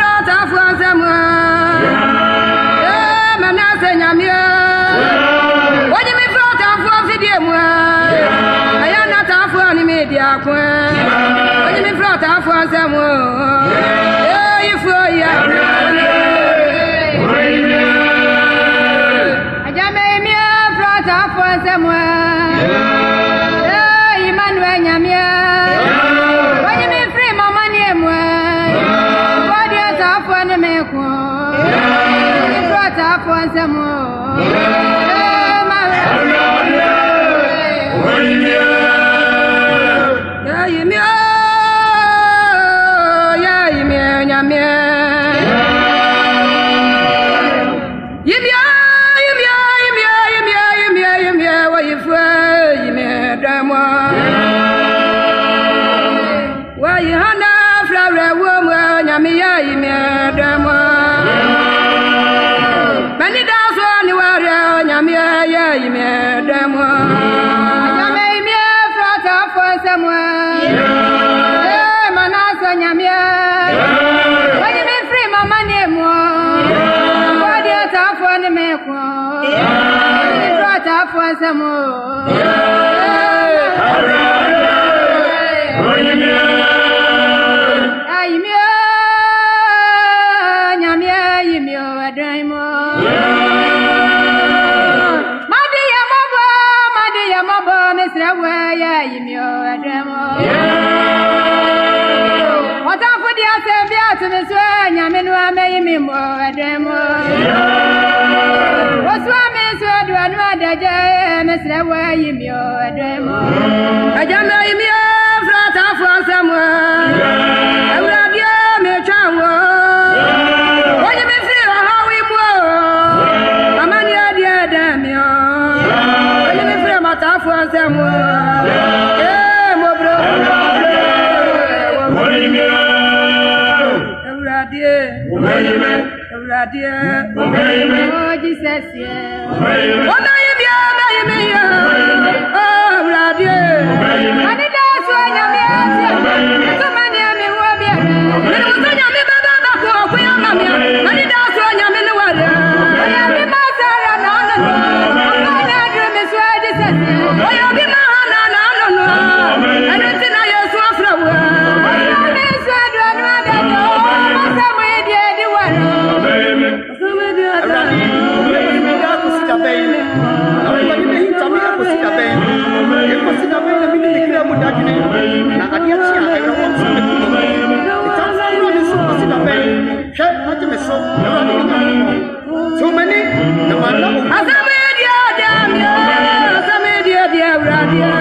Efrat afọ ọzọ m ee Manase nyame onye m Efrat afọ fidie m ọya nata onye m Efrat m ee manaasɔ nyame ɛ ɔnyime fri mɔ manee moɔ wodi ataafoɔ ne meekɔ brɔ ataafoɔnsɛ m ɔ susu nyame no ameyi mi mbɔ ɛdɛm Osu ame so aduwa no adagye mesrɛ wɔ ayi mi o ɛdɛm o. mi ayi mi o fura taafo nsɛm o. Ewura Adieu. Amen. Oh, Jesus, yeah. one?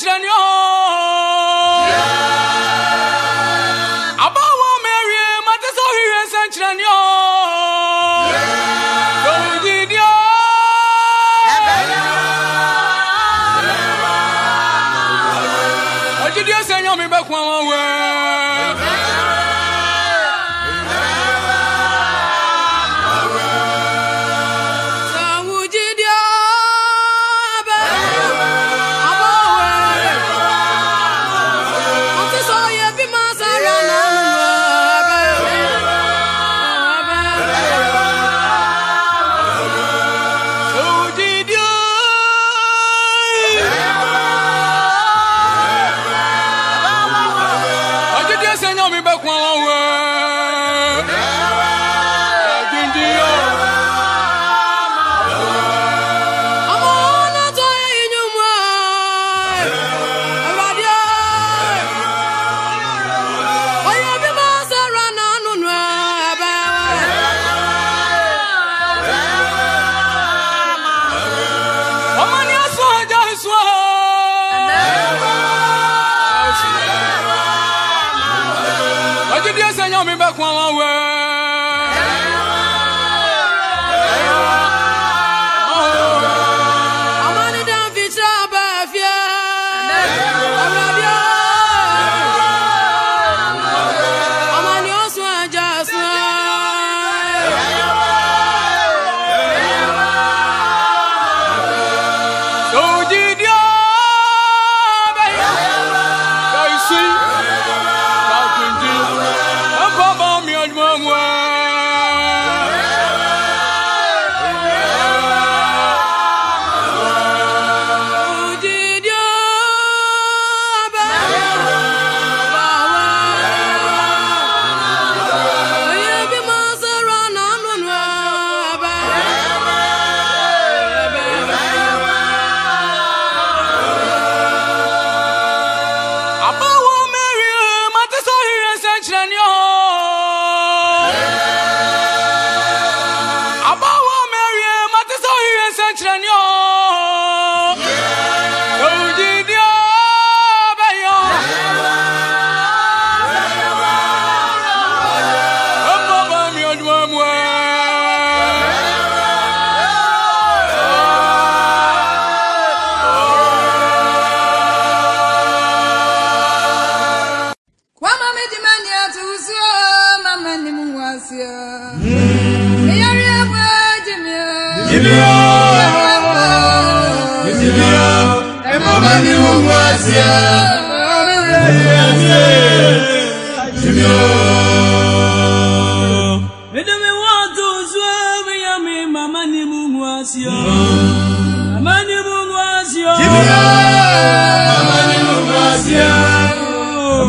Hicraniyor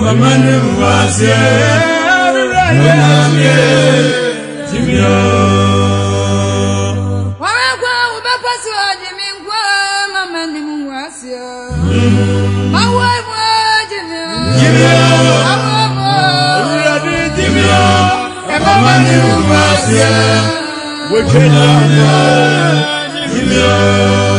mamani mwasie munamye jimyo wawekwa ubepasi wa jimingwa mamani mwasie mawebwa jimyo oh. jimyo awebwa jimyo mamani mwasie wechenya jimyo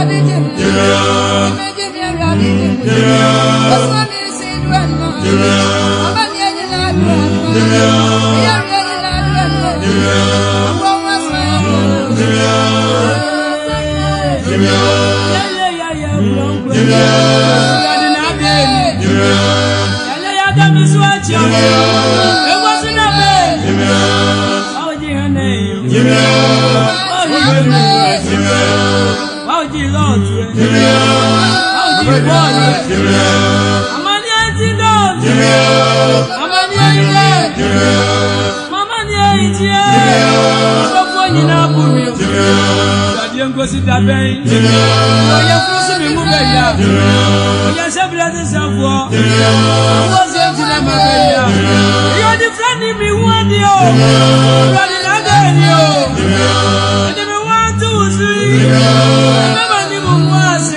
Rabbicim. Amaniye Jire. Amaniye Jino. Jire. Amaniye Ile. Jire. Mamaniye Ijie. Jire. Gbogbo nyina bu mi. Jire. Ìgbàdí ngosi dabẹ́yìn. Jire. Oyè fúnṣu mi mú bẹ̀ yá. Jire. Oyè sẹ́bìrì ẹni sẹ́fọ̀. Jire. Owó ṣe ti lẹ́ mọ̀ bẹ̀ yá. Ìyá ni fúlẹ́ni mi wú ẹni o. Ìgbàdí lábẹ́ ẹni o. Ẹni mi wá tó wù sí. Ẹgbẹ́ bá ní mò ń wá sí.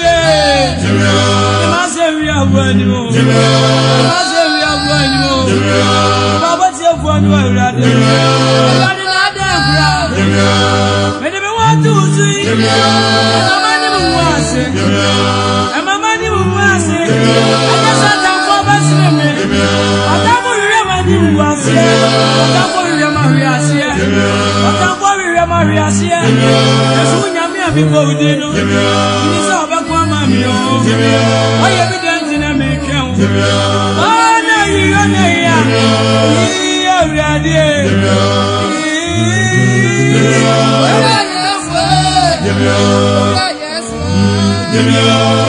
wire. Má ṣe wí àbúrò ẹni o. Má ṣe wí àbúrò ẹni o. Bàbá tí ó fún ọdún ọ̀rọ̀ adé. Ìbádí náà dé ìgbà. Mèdè mi wọ́n tù ú sí. Ẹ̀ma máa ní mú wá sí. Ẹ̀ma máa ní mú wá sí. Ẹ̀jẹ̀ sọ̀tà fún ọbẹ̀ sílẹ̀ mi. Ọ̀tá mú rírẹ̀ máa ní mú wá sí. Ọ̀tá mú rírẹ̀ máa rí àṣẹ. Ọ̀tá mú rírẹ̀ máa rí àṣẹ. Ẹ̀sùn nyàmí àbí kò dín nù. Ìdí sọ̀ Oye bi dantsi na mi kẹ́hùn. Ọ̀nà yìí ọ̀nà yà. Yìí ọ̀rẹ́ adé. Yìí ọ̀rẹ́ yẹn fún.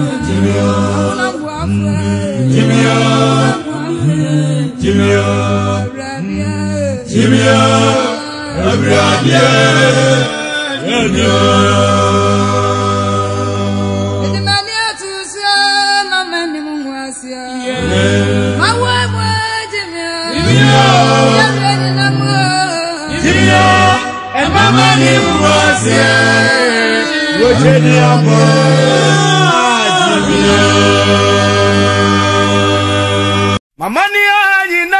Mama ni ayi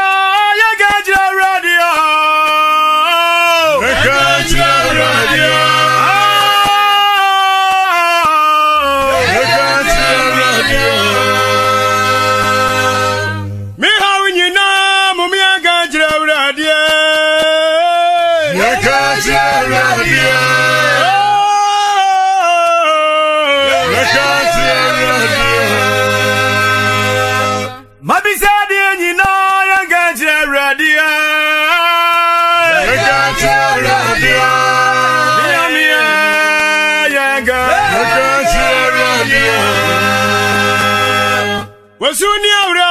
osuru ní àwùrọ̀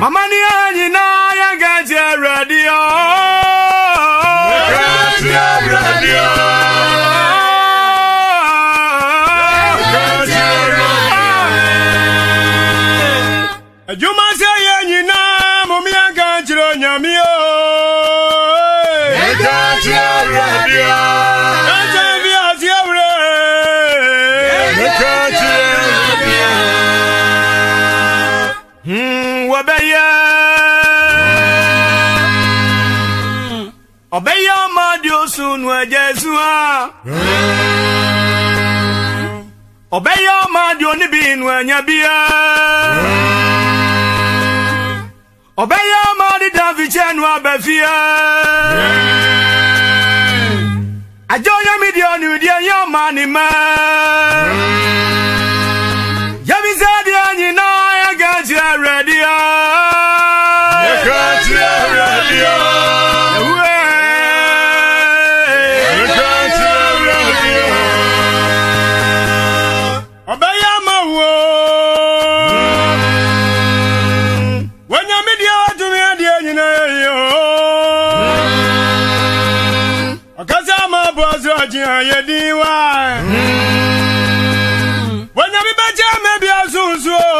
Mama ni anyina ọbẹ̀yẹ ọmọdé osùn nù ẹ̀jẹ̀ sùn á. ọbẹ̀yẹ ọmọdé oníbi nù ẹ̀yẹ bíyà. ọbẹ̀yẹ ọmọdé dàbíjẹ́ nù di àjọ yẹmídìí ọ̀nìdìí ẹ̀yẹ ọmọ ni mẹ́. yẹmísẹ́ di ẹ̀yìn náà ẹ̀gẹ́ ti ẹ̀rẹ̀ di ẹ̀. ẹ̀ka ti ẹ̀rẹ̀ di ọjì àyè dín wá. wọ́n yẹ bí bẹ́ẹ̀ jẹ́ mẹ́bí ọ̀ṣunṣu o.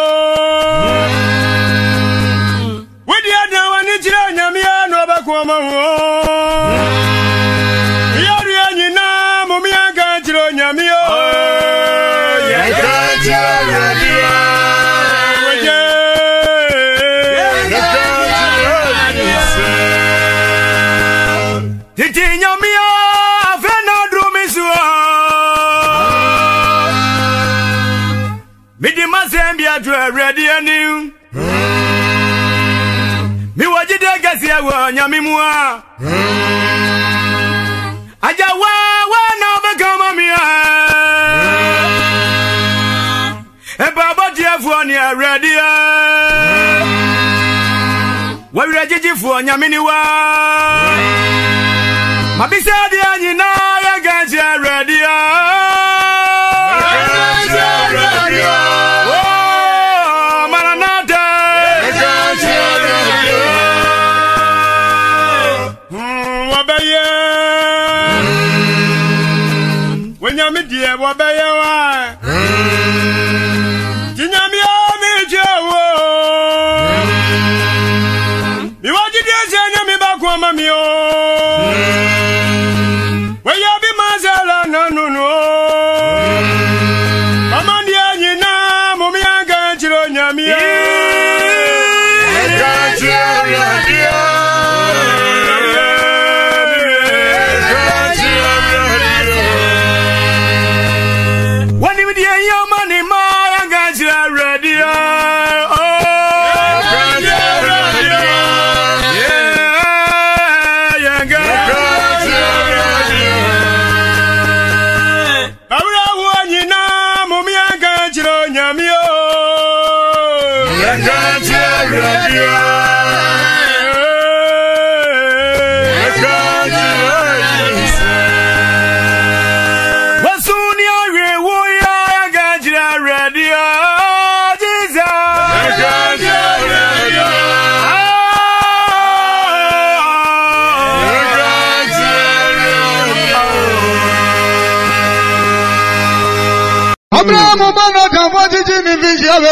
wídìí ẹ̀dá wọn ní jíire ẹ̀yàmí ẹ̀ ní ọba kú ọmọ wọn. ajawa nyamimua ajawa wena obegama mia ebabodiafoɔ eh, ne awuradeɛ wawerɛ gyegyefoɔ nyame ne wa mabisɛ deɛ nyinaa ya gye awuradeɛ onyame deɛ wɔbɛyɛ wa nti nyame a megye wo mewɔgye deɛ sɛ nyame baako ama me o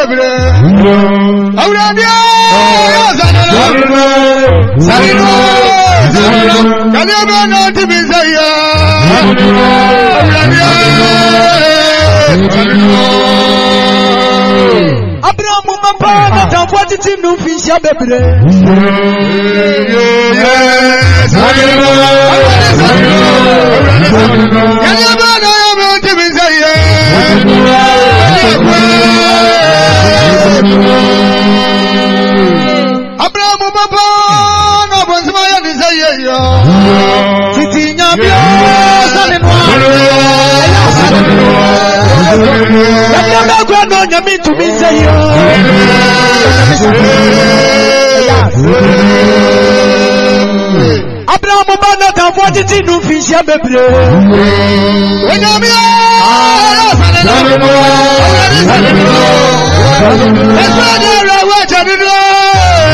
bre aura bia zanalo zanalo zanalo kamia bia no tibi zaya aura bia Abraham mapa na tamfo titi nu fi nhyia bebre. Yẹ́nì ẹ̀bá náà Ẹ̀yẹ́ mẹ́gbẹ́ náà nyàmí tùmí ṣe yọ. Abiramu bá náà kàn fún títí nù fi ṣe bèbèrè. Onyàmí ọ̀rọ̀ sàlẹ̀ náà. Ọ̀rọ̀ sàlẹ̀ náà. Ẹ̀sùn ọ̀dọ̀ ẹ̀rọ ẹ̀wọ̀ ẹ̀jẹ̀ nínú. Ọ̀rọ̀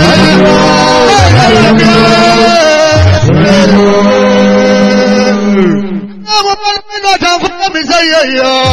sàlẹ̀ náà. Ọ̀rọ̀ sàlẹ̀ náà.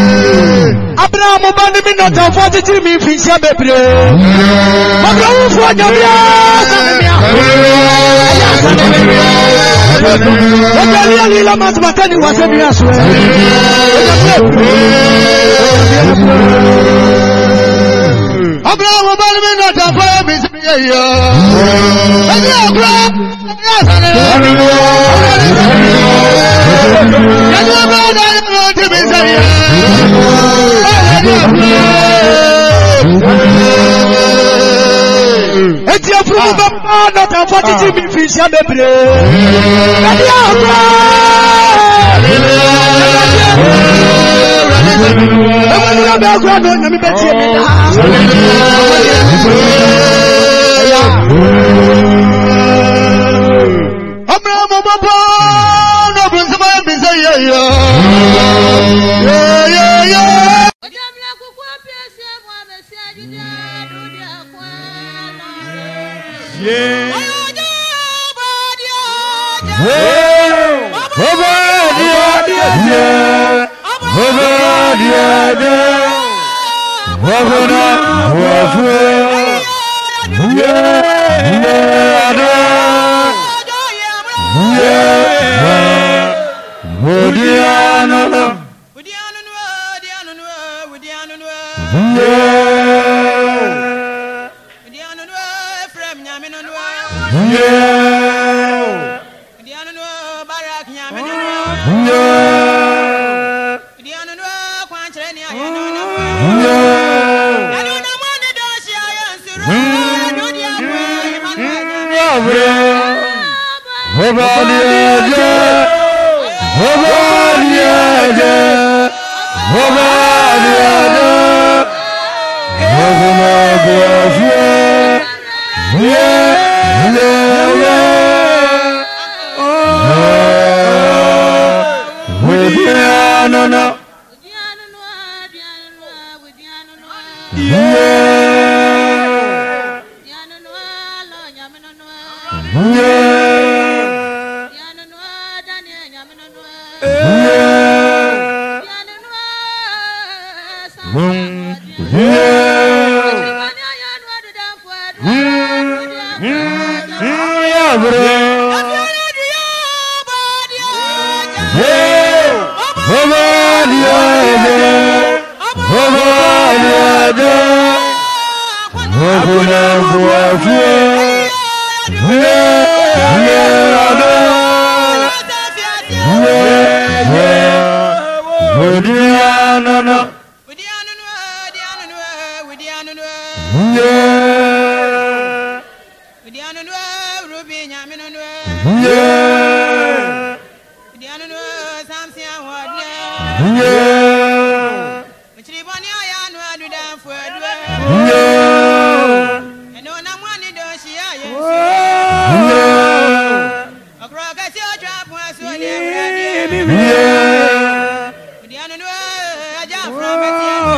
na mo ba ni mi nɔtɔ fɔ titiri mi fi nsia bebree. Ɔbɛ wo fɔ nyɔbia sanimia. Ɛyà sanimia. Ɔbɛ mi yɛ lila ma tuma kani wase mi aso yɛ. Ɔbɛ wo ba ni mi nɔtɔ fɔ mi si mi yɛ yɛ. Ɛyà kura. Ɛyà sanimia. Ɛyà sanimia. Ɛyà sanimia. Ɛyà sanimia. Eti efurumu bɛ mmaa nɔtɛ fɔ titi mi fi nsia bebree. Ɛdi ahorɔ. Ɛmu ni a bɛ agorɔ n'onyami bɛ tie mi daa. diada Wahuna wahuna Yeah, yeah, yeah no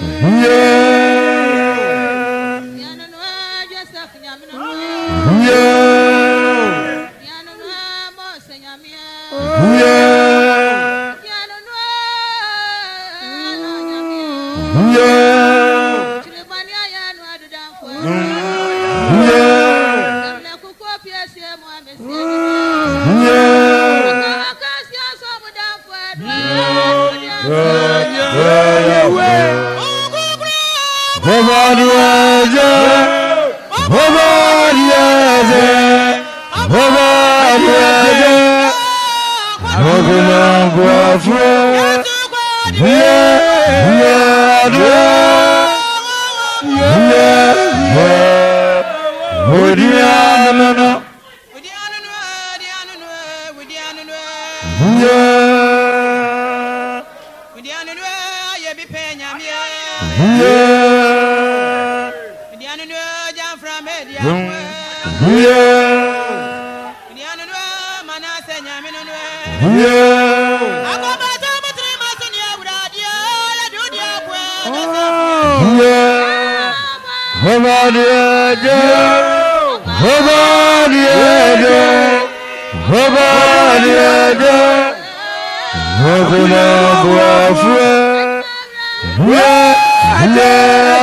Yeah!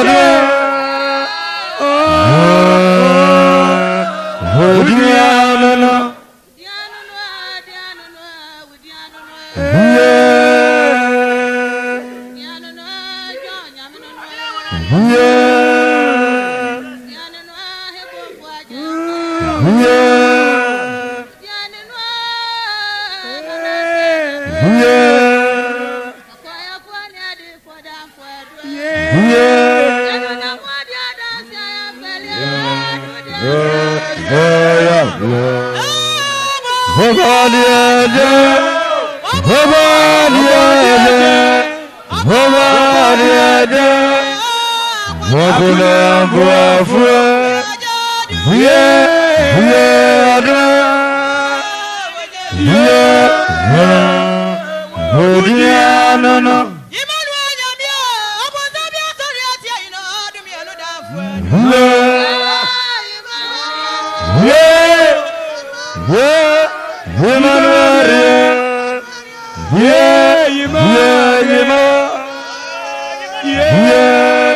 Bravo Yeah, Yeah, Yéyìmá yéyìmá yéyìmá ọ̀nùwẹ̀. Yeah. Yeah.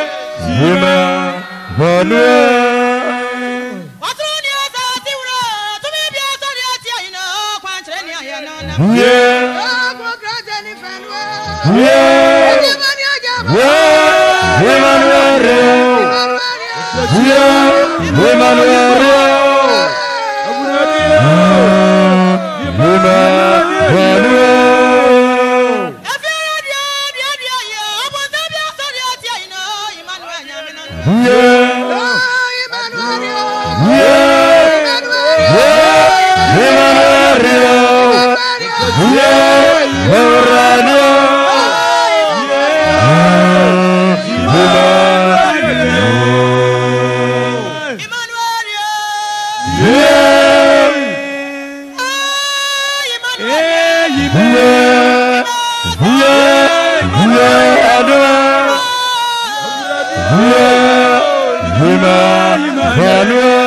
Yeah. Yeah. Yeah. Yeah. Hallelujah.